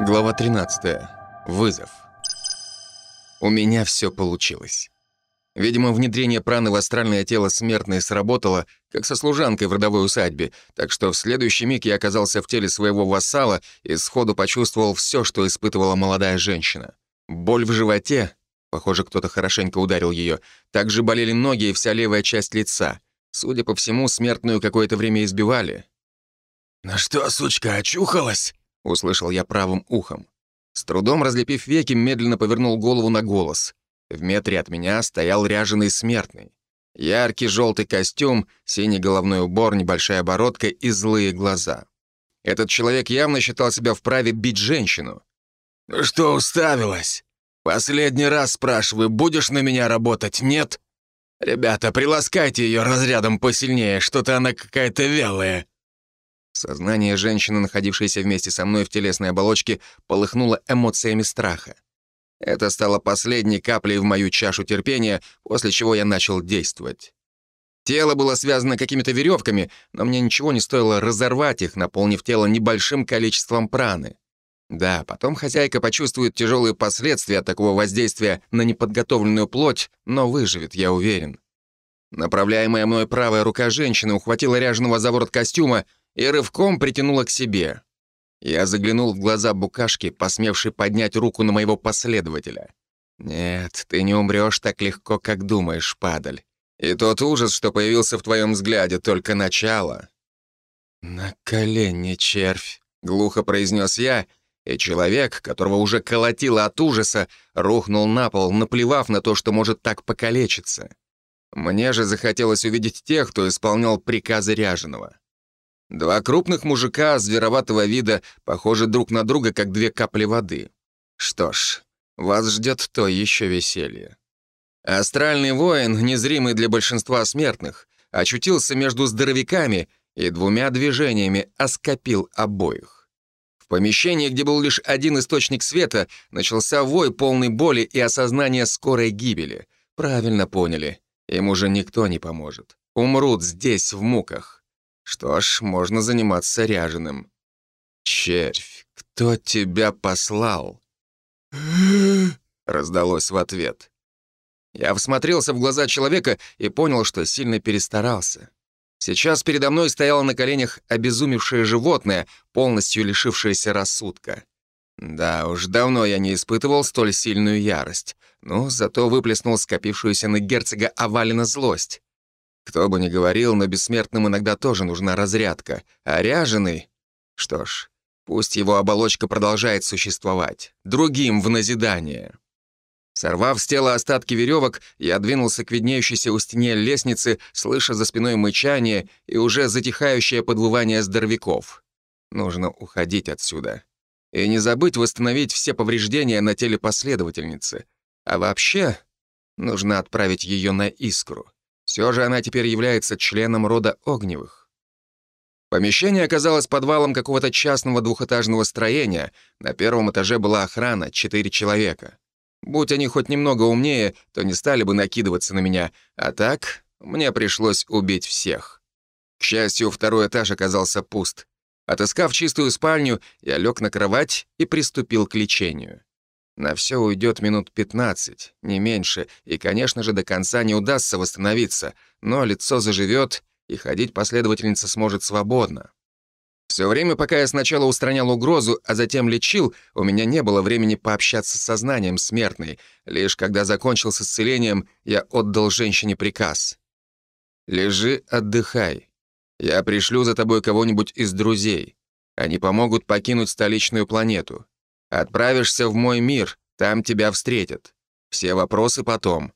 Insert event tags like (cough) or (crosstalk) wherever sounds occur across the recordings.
Глава 13. Вызов. У меня все получилось. Видимо, внедрение праны в астральное тело смертной сработало, как со служанкой в родовой усадьбе, так что в следующий миг я оказался в теле своего вассала и сходу почувствовал все, что испытывала молодая женщина. Боль в животе, похоже, кто-то хорошенько ударил ее, также болели ноги и вся левая часть лица. Судя по всему, смертную какое-то время избивали. «Ну что, сучка, очухалась?» — услышал я правым ухом. С трудом разлепив веки, медленно повернул голову на голос. В метре от меня стоял ряженый смертный. Яркий желтый костюм, синий головной убор, небольшая бородка и злые глаза. Этот человек явно считал себя вправе бить женщину. «Ну что уставилась? Последний раз спрашиваю, будешь на меня работать, нет? Ребята, приласкайте ее разрядом посильнее, что-то она какая-то вялая». Сознание женщины, находившейся вместе со мной в телесной оболочке, полыхнуло эмоциями страха. Это стало последней каплей в мою чашу терпения, после чего я начал действовать. Тело было связано какими-то веревками, но мне ничего не стоило разорвать их, наполнив тело небольшим количеством праны. Да, потом хозяйка почувствует тяжелые последствия такого воздействия на неподготовленную плоть, но выживет, я уверен. Направляемая мной правая рука женщины ухватила ряженого за ворот костюма и рывком притянула к себе. Я заглянул в глаза букашки, посмевшей поднять руку на моего последователя. «Нет, ты не умрешь так легко, как думаешь, падаль. И тот ужас, что появился в твоем взгляде, только начало». «На колени, червь», — глухо произнес я, и человек, которого уже колотило от ужаса, рухнул на пол, наплевав на то, что может так покалечиться. Мне же захотелось увидеть тех, кто исполнял приказы Ряженого. Два крупных мужика звероватого вида похожи друг на друга, как две капли воды. Что ж, вас ждет то еще веселье. Астральный воин, незримый для большинства смертных, очутился между здоровяками и двумя движениями оскопил обоих. В помещении, где был лишь один источник света, начался вой полной боли и осознания скорой гибели. Правильно поняли, им уже никто не поможет. Умрут здесь, в муках. Что ж, можно заниматься ряженым. «Червь, кто тебя послал?» (gasps) раздалось в ответ. Я всмотрелся в глаза человека и понял, что сильно перестарался. Сейчас передо мной стояло на коленях обезумевшее животное, полностью лишившееся рассудка. Да уж, давно я не испытывал столь сильную ярость, но зато выплеснул скопившуюся на герцога Авалина злость. Кто бы ни говорил, но бессмертным иногда тоже нужна разрядка. А ряженый... Что ж, пусть его оболочка продолжает существовать. Другим в назидание. Сорвав с тела остатки веревок, я двинулся к виднеющейся у стене лестницы, слыша за спиной мычание и уже затихающее подвывание здоровяков. Нужно уходить отсюда. И не забыть восстановить все повреждения на теле последовательницы. А вообще, нужно отправить ее на искру. Все же она теперь является членом рода Огневых. Помещение оказалось подвалом какого-то частного двухэтажного строения. На первом этаже была охрана, четыре человека. Будь они хоть немного умнее, то не стали бы накидываться на меня, а так мне пришлось убить всех. К счастью, второй этаж оказался пуст. Отыскав чистую спальню, я лег на кровать и приступил к лечению. На все уйдет минут 15, не меньше, и, конечно же, до конца не удастся восстановиться, но лицо заживет, и ходить последовательница сможет свободно. Все время, пока я сначала устранял угрозу, а затем лечил, у меня не было времени пообщаться с сознанием смертной. Лишь когда закончил с исцелением, я отдал женщине приказ. «Лежи, отдыхай. Я пришлю за тобой кого-нибудь из друзей. Они помогут покинуть столичную планету. Отправишься в мой мир, там тебя встретят. Все вопросы потом.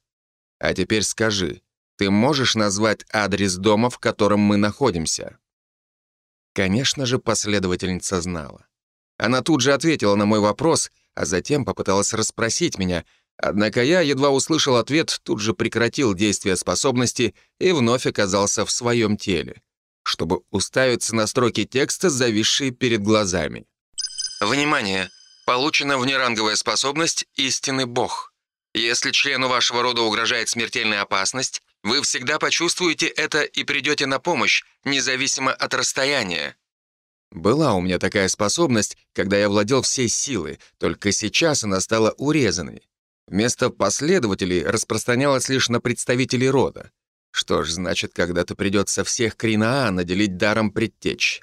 А теперь скажи, ты можешь назвать адрес дома, в котором мы находимся?» Конечно же, последовательница знала. Она тут же ответила на мой вопрос, а затем попыталась расспросить меня, однако я, едва услышал ответ, тут же прекратил действие способности и вновь оказался в своем теле, чтобы уставиться на строки текста, зависшие перед глазами. «Внимание! Получена внеранговая способность «Истинный Бог». Если члену вашего рода угрожает смертельная опасность, вы всегда почувствуете это и придете на помощь, независимо от расстояния. Была у меня такая способность, когда я владел всей силой, только сейчас она стала урезанной. Вместо последователей распространялась лишь на представителей рода. Что ж, значит, когда-то придется всех Кринаа наделить даром предтеч.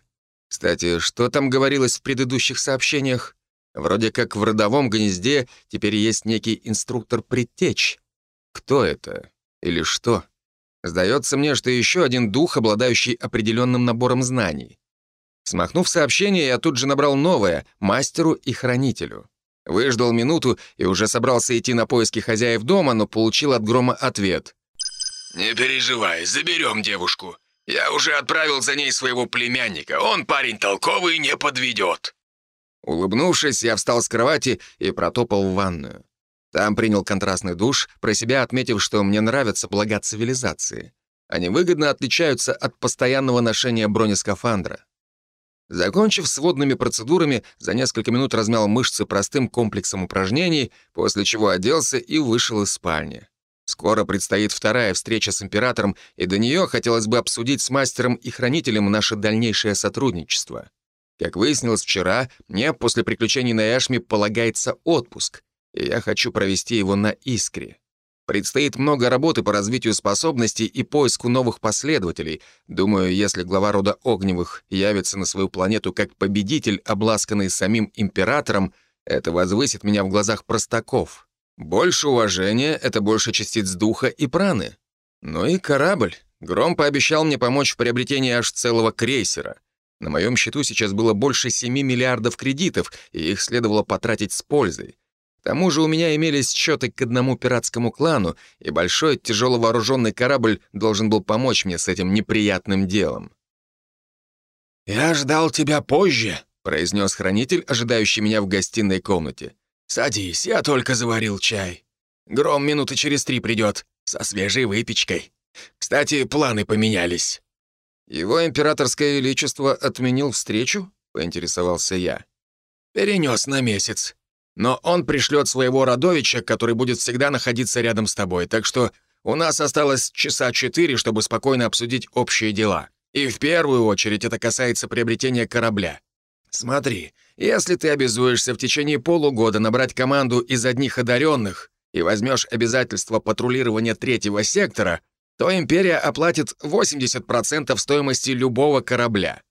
Кстати, что там говорилось в предыдущих сообщениях? Вроде как в родовом гнезде теперь есть некий инструктор предтеч. Кто это? Или что? Сдается мне, что еще один дух, обладающий определенным набором знаний. Смахнув сообщение, я тут же набрал новое — мастеру и хранителю. Выждал минуту и уже собрался идти на поиски хозяев дома, но получил от Грома ответ. «Не переживай, заберем девушку. Я уже отправил за ней своего племянника. Он парень толковый, не подведет». Улыбнувшись, я встал с кровати и протопал в ванную. Там принял контрастный душ, про себя отметив, что мне нравятся блага цивилизации. Они выгодно отличаются от постоянного ношения бронескафандра. Закончив с водными процедурами, за несколько минут размял мышцы простым комплексом упражнений, после чего оделся и вышел из спальни. Скоро предстоит вторая встреча с императором, и до нее хотелось бы обсудить с мастером и хранителем наше дальнейшее сотрудничество. Как выяснилось вчера, мне после приключений на Эшме полагается отпуск, и я хочу провести его на Искре. Предстоит много работы по развитию способностей и поиску новых последователей. Думаю, если глава рода Огневых явится на свою планету как победитель, обласканный самим императором, это возвысит меня в глазах простаков. Больше уважения — это больше частиц духа и праны. Ну и корабль. Гром пообещал мне помочь в приобретении аж целого крейсера. На моем счету сейчас было больше 7 миллиардов кредитов, и их следовало потратить с пользой. К тому же у меня имелись счеты к одному пиратскому клану, и большой тяжело вооруженный корабль должен был помочь мне с этим неприятным делом. «Я ждал тебя позже», — произнес хранитель, ожидающий меня в гостиной комнате. «Садись, я только заварил чай. Гром минуты через три придет, со свежей выпечкой. Кстати, планы поменялись». «Его императорское величество отменил встречу?» — поинтересовался я. «Перенес на месяц но он пришлет своего родовича, который будет всегда находиться рядом с тобой, так что у нас осталось часа четыре, чтобы спокойно обсудить общие дела. И в первую очередь это касается приобретения корабля. Смотри, если ты обязуешься в течение полугода набрать команду из одних одаренных и возьмешь обязательство патрулирования третьего сектора, то Империя оплатит 80% стоимости любого корабля.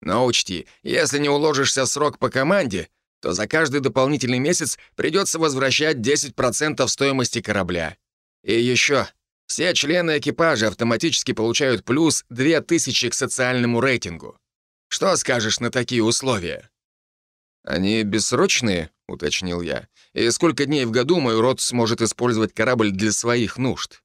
Но учти, если не уложишься в срок по команде — то за каждый дополнительный месяц придется возвращать 10% стоимости корабля. И еще, все члены экипажа автоматически получают плюс 2000 к социальному рейтингу. Что скажешь на такие условия? «Они бессрочные?» — уточнил я. «И сколько дней в году мой род сможет использовать корабль для своих нужд?»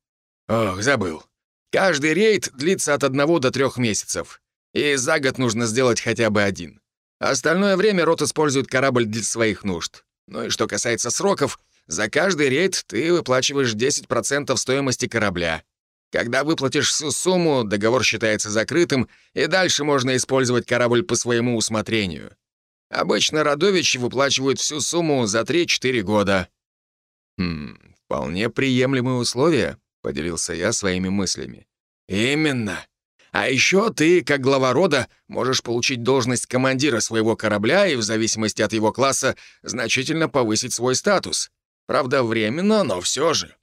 «Ох, забыл. Каждый рейд длится от одного до трех месяцев. И за год нужно сделать хотя бы один. Остальное время рот использует корабль для своих нужд. Ну и что касается сроков, за каждый рейд ты выплачиваешь 10% стоимости корабля. Когда выплатишь всю сумму, договор считается закрытым, и дальше можно использовать корабль по своему усмотрению. Обычно родовичи выплачивают всю сумму за 3-4 года. «Хм, вполне приемлемые условия», — поделился я своими мыслями. «Именно. А еще ты, как глава рода, можешь получить должность командира своего корабля и, в зависимости от его класса, значительно повысить свой статус. Правда, временно, но все же.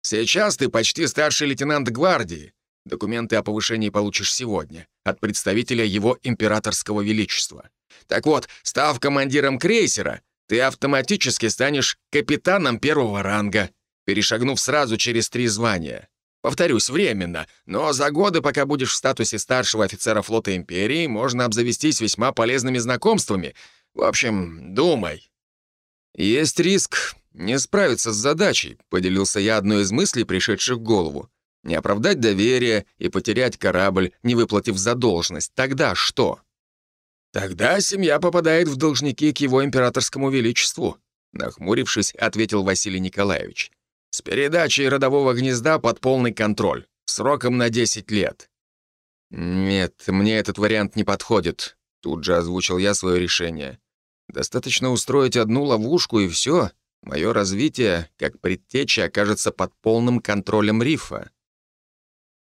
Сейчас ты почти старший лейтенант гвардии. Документы о повышении получишь сегодня от представителя его императорского величества. Так вот, став командиром крейсера, ты автоматически станешь капитаном первого ранга, перешагнув сразу через три звания. Повторюсь, временно, но за годы, пока будешь в статусе старшего офицера флота Империи, можно обзавестись весьма полезными знакомствами. В общем, думай». «Есть риск не справиться с задачей», — поделился я одной из мыслей, пришедших в голову. «Не оправдать доверие и потерять корабль, не выплатив задолженность. Тогда что?» «Тогда семья попадает в должники к его императорскому величеству», — нахмурившись, ответил Василий Николаевич с передачей родового гнезда под полный контроль, сроком на 10 лет. «Нет, мне этот вариант не подходит», — тут же озвучил я свое решение. «Достаточно устроить одну ловушку, и все. Мое развитие, как предтеча, окажется под полным контролем рифа».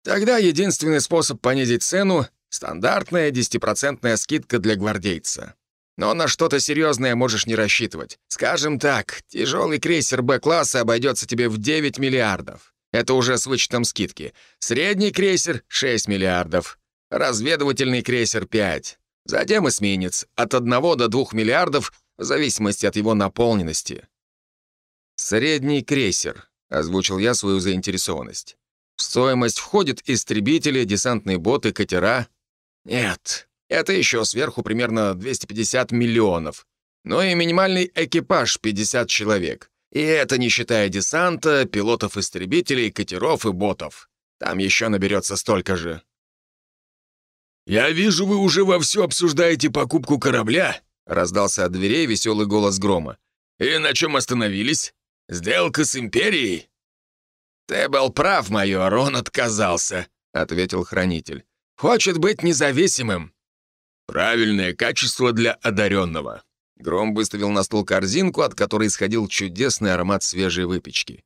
«Тогда единственный способ понизить цену — Стандартная 10% скидка для гвардейца. Но на что-то серьезное можешь не рассчитывать. Скажем так, тяжелый крейсер Б-класса обойдется тебе в 9 миллиардов. Это уже с вычетом скидки. Средний крейсер — 6 миллиардов. Разведывательный крейсер — 5. Затем эсминец — от 1 до 2 миллиардов, в зависимости от его наполненности. «Средний крейсер», — озвучил я свою заинтересованность. «В стоимость входят истребители, десантные боты, катера?» «Нет, это еще сверху примерно 250 миллионов. Ну и минимальный экипаж — 50 человек. И это не считая десанта, пилотов-истребителей, катеров и ботов. Там еще наберется столько же». «Я вижу, вы уже вовсю обсуждаете покупку корабля», — раздался от дверей веселый голос грома. «И на чем остановились? Сделка с Империей?» «Ты был прав, майор, он отказался», — ответил хранитель. «Хочет быть независимым». «Правильное качество для одаренного». Гром выставил на стол корзинку, от которой исходил чудесный аромат свежей выпечки.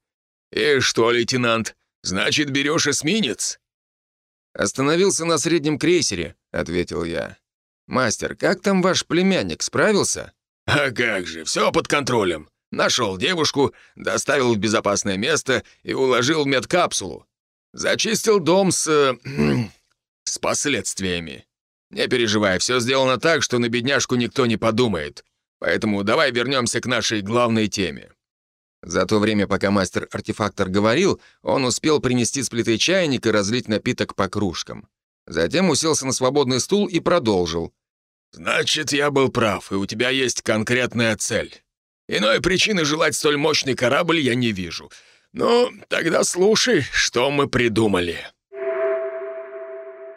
«И что, лейтенант, значит, берешь эсминец?» «Остановился на среднем крейсере», — ответил я. «Мастер, как там ваш племянник, справился?» «А как же, все под контролем. Нашел девушку, доставил в безопасное место и уложил в медкапсулу. Зачистил дом с... Э, (clears throat) с последствиями. Не переживай, все сделано так, что на бедняжку никто не подумает. Поэтому давай вернемся к нашей главной теме. За то время, пока мастер-артефактор говорил, он успел принести с плиты чайник и разлить напиток по кружкам. Затем уселся на свободный стул и продолжил. «Значит, я был прав, и у тебя есть конкретная цель. Иной причины желать столь мощный корабль я не вижу. Ну, тогда слушай, что мы придумали».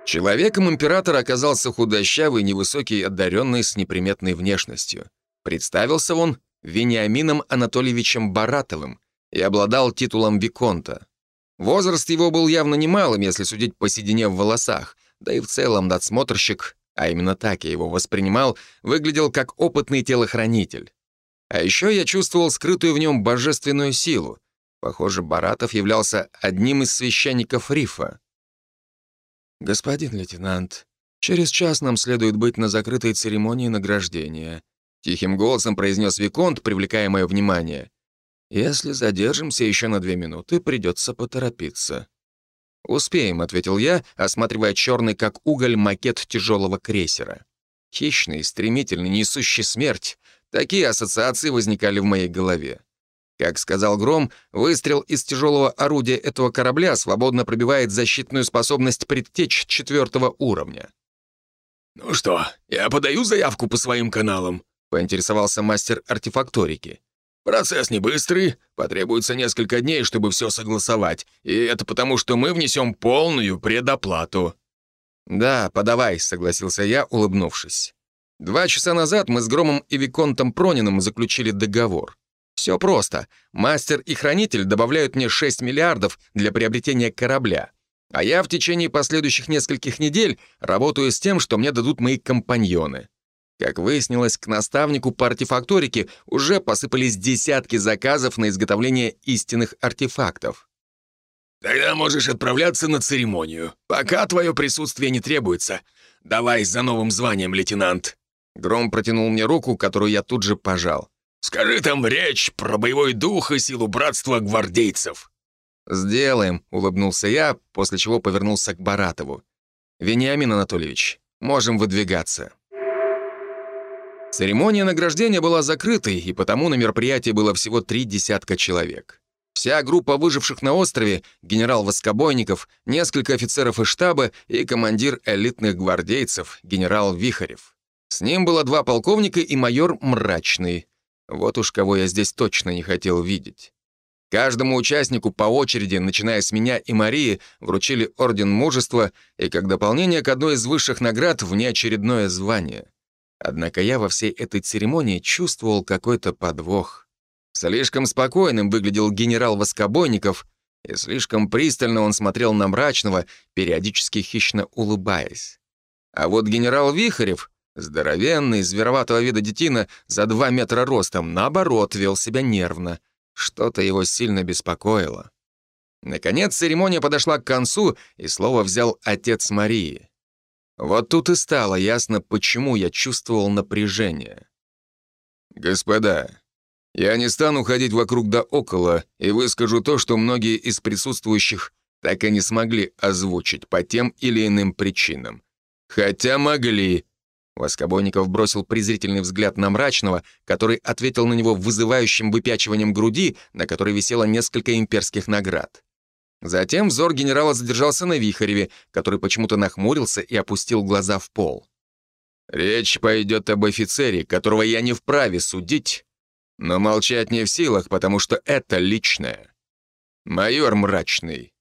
Человеком император оказался худощавый, невысокий, одаренный с неприметной внешностью. Представился он Вениамином Анатольевичем Баратовым и обладал титулом Виконта. Возраст его был явно немалым, если судить по седине в волосах, да и в целом надсмотрщик, а именно так я его воспринимал, выглядел как опытный телохранитель. А еще я чувствовал скрытую в нем божественную силу. Похоже, Баратов являлся одним из священников Рифа. «Господин лейтенант, через час нам следует быть на закрытой церемонии награждения», Тихим голосом произнес Виконт, привлекая мое внимание. «Если задержимся еще на две минуты, придется поторопиться». «Успеем», — ответил я, осматривая черный как уголь макет тяжелого крейсера. Хищный, стремительный, несущий смерть. Такие ассоциации возникали в моей голове. Как сказал Гром, выстрел из тяжелого орудия этого корабля свободно пробивает защитную способность предтеч четвертого уровня. «Ну что, я подаю заявку по своим каналам?» поинтересовался мастер артефакторики. «Процесс не быстрый, потребуется несколько дней, чтобы все согласовать, и это потому, что мы внесем полную предоплату». «Да, подавай», — согласился я, улыбнувшись. Два часа назад мы с Громом и Виконтом Прониным заключили договор. Все просто. Мастер и Хранитель добавляют мне 6 миллиардов для приобретения корабля. А я в течение последующих нескольких недель работаю с тем, что мне дадут мои компаньоны. Как выяснилось, к наставнику по артефакторике уже посыпались десятки заказов на изготовление истинных артефактов. «Тогда можешь отправляться на церемонию. Пока твое присутствие не требуется. Давай за новым званием, лейтенант». Гром протянул мне руку, которую я тут же пожал. «Скажи там речь про боевой дух и силу братства гвардейцев». «Сделаем», — улыбнулся я, после чего повернулся к Баратову. «Вениамин Анатольевич, можем выдвигаться». Церемония награждения была закрытой, и потому на мероприятии было всего три десятка человек. Вся группа выживших на острове, генерал Воскобойников, несколько офицеров из штаба и командир элитных гвардейцев, генерал Вихарев. С ним было два полковника и майор Мрачный. Вот уж кого я здесь точно не хотел видеть. Каждому участнику по очереди, начиная с меня и Марии, вручили Орден Мужества и как дополнение к одной из высших наград внеочередное звание. Однако я во всей этой церемонии чувствовал какой-то подвох. Слишком спокойным выглядел генерал Воскобойников, и слишком пристально он смотрел на мрачного, периодически хищно улыбаясь. А вот генерал Вихарев, здоровенный, звероватого вида детина, за два метра ростом, наоборот, вел себя нервно. Что-то его сильно беспокоило. Наконец церемония подошла к концу, и слово взял отец Марии. Вот тут и стало ясно, почему я чувствовал напряжение. «Господа, я не стану ходить вокруг да около и выскажу то, что многие из присутствующих так и не смогли озвучить по тем или иным причинам. Хотя могли». Воскобойников бросил презрительный взгляд на мрачного, который ответил на него вызывающим выпячиванием груди, на которой висело несколько имперских наград. Затем взор генерала задержался на Вихареве, который почему-то нахмурился и опустил глаза в пол. «Речь пойдет об офицере, которого я не вправе судить, но молчать не в силах, потому что это личное. Майор Мрачный,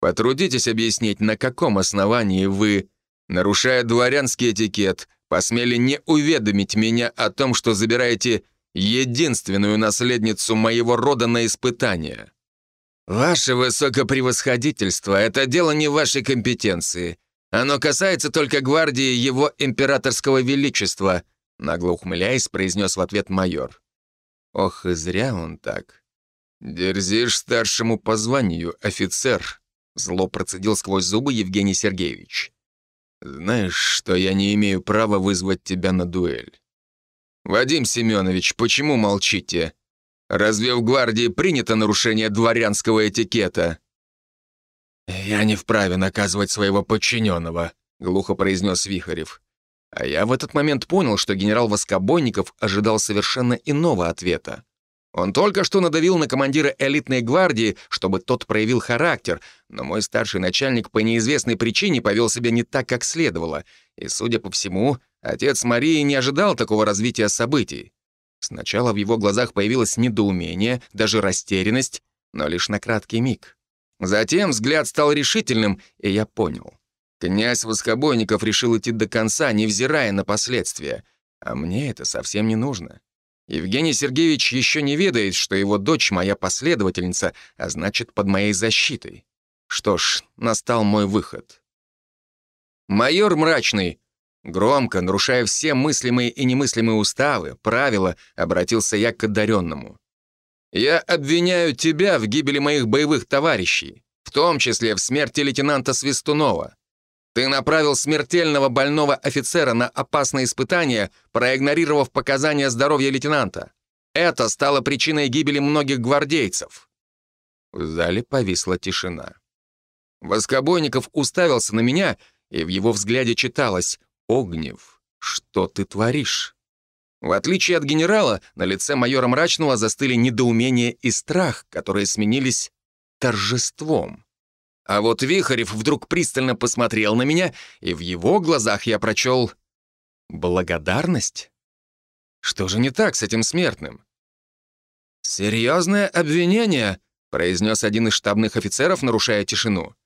потрудитесь объяснить, на каком основании вы, нарушая дворянский этикет, посмели не уведомить меня о том, что забираете единственную наследницу моего рода на испытание. Ваше высокопревосходительство — это дело не вашей компетенции. Оно касается только гвардии его императорского величества», нагло ухмыляясь, произнес в ответ майор. Ох, и зря он так. «Дерзишь старшему по званию, офицер», зло процедил сквозь зубы Евгений Сергеевич. «Знаешь, что я не имею права вызвать тебя на дуэль?» «Вадим Семенович, почему молчите? Разве в гвардии принято нарушение дворянского этикета?» «Я не вправе наказывать своего подчиненного», — глухо произнес Вихарев. А я в этот момент понял, что генерал Воскобойников ожидал совершенно иного ответа. Он только что надавил на командира элитной гвардии, чтобы тот проявил характер, но мой старший начальник по неизвестной причине повел себя не так, как следовало, и, судя по всему, отец Марии не ожидал такого развития событий. Сначала в его глазах появилось недоумение, даже растерянность, но лишь на краткий миг. Затем взгляд стал решительным, и я понял. Князь Воскобойников решил идти до конца, невзирая на последствия. А мне это совсем не нужно. Евгений Сергеевич еще не ведает, что его дочь моя последовательница, а значит, под моей защитой. Что ж, настал мой выход. «Майор Мрачный!» Громко, нарушая все мыслимые и немыслимые уставы, правила, обратился я к одаренному. «Я обвиняю тебя в гибели моих боевых товарищей, в том числе в смерти лейтенанта Свистунова. Ты направил смертельного больного офицера на опасное испытание, проигнорировав показания здоровья лейтенанта. Это стало причиной гибели многих гвардейцев». В зале повисла тишина. Воскобойников уставился на меня, и в его взгляде читалось «Огнев, что ты творишь?» В отличие от генерала, на лице майора Мрачного застыли недоумение и страх, которые сменились торжеством. А вот Вихарев вдруг пристально посмотрел на меня, и в его глазах я прочел благодарность. Что же не так с этим смертным? «Серьезное обвинение», — произнес один из штабных офицеров, нарушая тишину.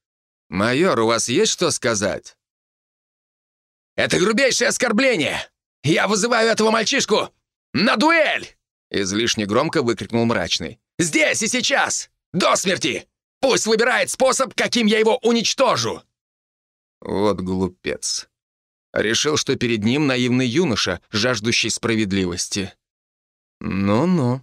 «Майор, у вас есть что сказать?» «Это грубейшее оскорбление! Я вызываю этого мальчишку на дуэль!» Излишне громко выкрикнул мрачный. «Здесь и сейчас! До смерти! Пусть выбирает способ, каким я его уничтожу!» Вот глупец. Решил, что перед ним наивный юноша, жаждущий справедливости. Ну-ну.